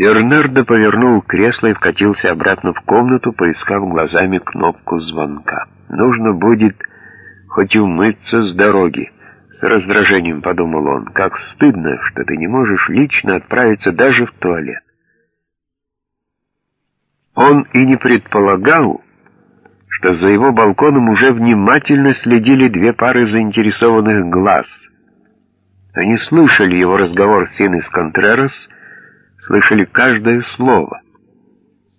Бернардо повернул кресло и вкатился обратно в комнату, поискав глазами кнопку звонка. Нужно будет хоть умыться с дороги. С раздражением подумал он, как стыдно, что ты не можешь лично отправиться даже в туалет. Он и не предполагал, что за его балконом уже внимательно следили две пары заинтересованных глаз. Они слышали его разговор с Инес Контрерос, слышали каждое слово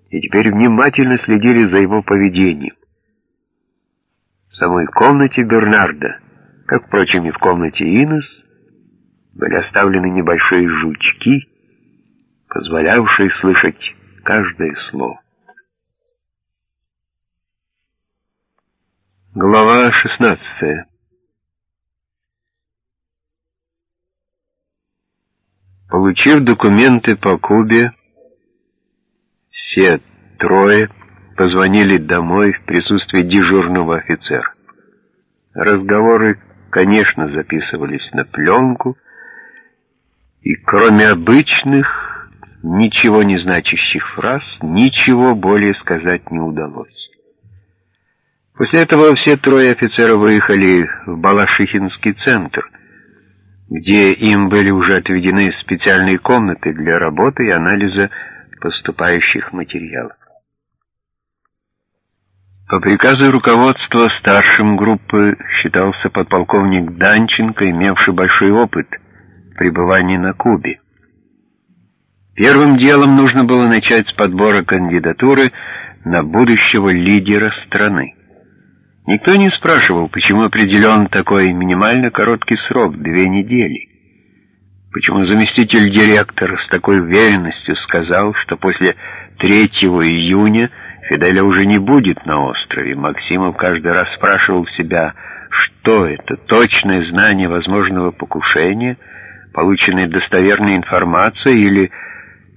и теперь внимательно следили за его поведением. В самой комнате Бернарда, как, впрочем, и в комнате Инес, были оставлены небольшие жучки, позволявшие слышать каждое слово. Глава 16 Получив документы по Кубе, все трое позвонили домой в присутствии дежурного офицера. Разговоры, конечно, записывались на пленку, и кроме обычных, ничего не значащих фраз, ничего более сказать не удалось. После этого все трое офицеров выехали в Балашихинский центр, где им были уже отведены специальные комнаты для работы и анализа поступающих материалов. По приказу руководства старшим группы считался подполковник Данченко, имевший большой опыт пребывания на Кубе. Первым делом нужно было начать с подбора кандидатуры на будущего лидера страны. Никто не спрашивал, почему определен такой минимально короткий срок, две недели. Почему заместитель директора с такой уверенностью сказал, что после 3 июня Фиделя уже не будет на острове. Максимов каждый раз спрашивал себя, что это, точное знание возможного покушения, полученная достоверная информация или,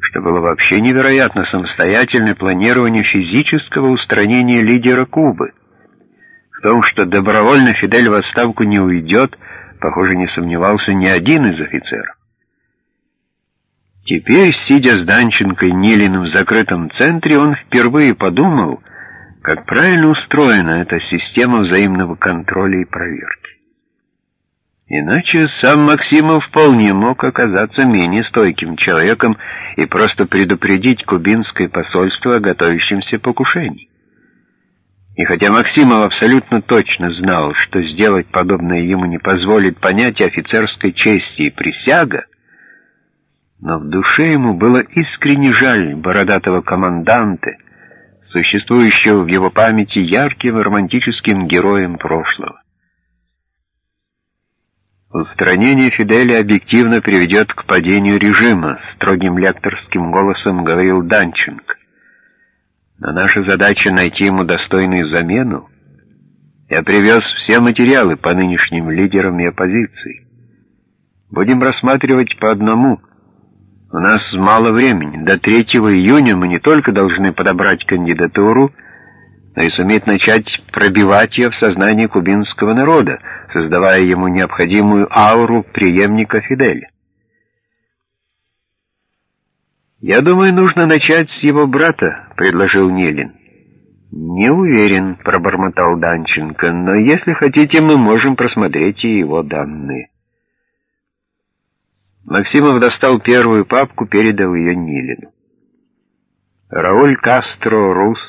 что было вообще невероятно, самостоятельное планирование физического устранения лидера Кубы том, что добровольно Фидель в отставку не уйдет, похоже, не сомневался ни один из офицеров. Теперь, сидя с Данченко и Нилиным в закрытом центре, он впервые подумал, как правильно устроена эта система взаимного контроля и проверки. Иначе сам Максимов вполне мог оказаться менее стойким человеком и просто предупредить кубинское посольство о готовящемся покушении. И хотя Максимов абсолютно точно знал, что сделать подобное ему не позволит понятие офицерской чести и присяга, но в душе ему было искренне жаль бородатого команданта, существующего в его памяти ярким романтическим героем прошлого. Устранение Фиделя объективно приведет к падению режима, строгим лекторским голосом говорил Данченко. Но наша задача найти ему достойную замену. Я привез все материалы по нынешним лидерам и оппозиции. Будем рассматривать по одному. У нас мало времени. До 3 июня мы не только должны подобрать кандидатуру, но и суметь начать пробивать ее в сознании кубинского народа, создавая ему необходимую ауру преемника Фиделя. «Я думаю, нужно начать с его брата», — предложил Нелин. «Не уверен», — пробормотал Данченко, «но если хотите, мы можем просмотреть и его данные». Максимов достал первую папку, передал ее Нилину. Рауль Кастро Рус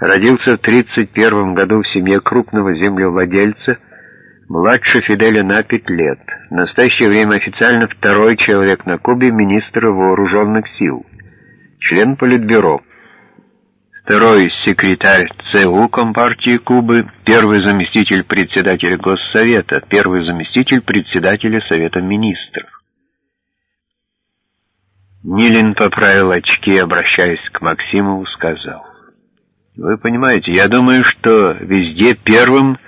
родился в 31 году в семье крупного землевладельца, Младше Фиделя на пять лет. В настоящее время официально второй человек на Кубе министр вооруженных сил. Член Политбюро. Второй секретарь ЦУ Компартии Кубы, первый заместитель председателя Госсовета, первый заместитель председателя Совета Министров. Нилин поправил очки, обращаясь к Максимову, сказал. «Вы понимаете, я думаю, что везде первым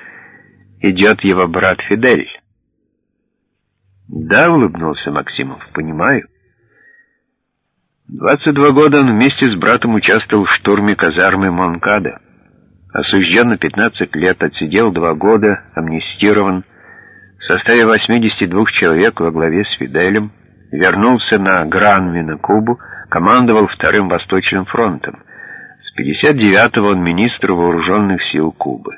идет его брат Фидель. Да, улыбнулся Максимов, понимаю. 22 года он вместе с братом участвовал в штурме казармы Монкада. Осужден на 15 лет, отсидел два года, амнистирован, в составе 82 человек во главе с Фиделем, вернулся на Гранви на Кубу, командовал Вторым Восточным фронтом. С 59-го он министр вооруженных сил Кубы.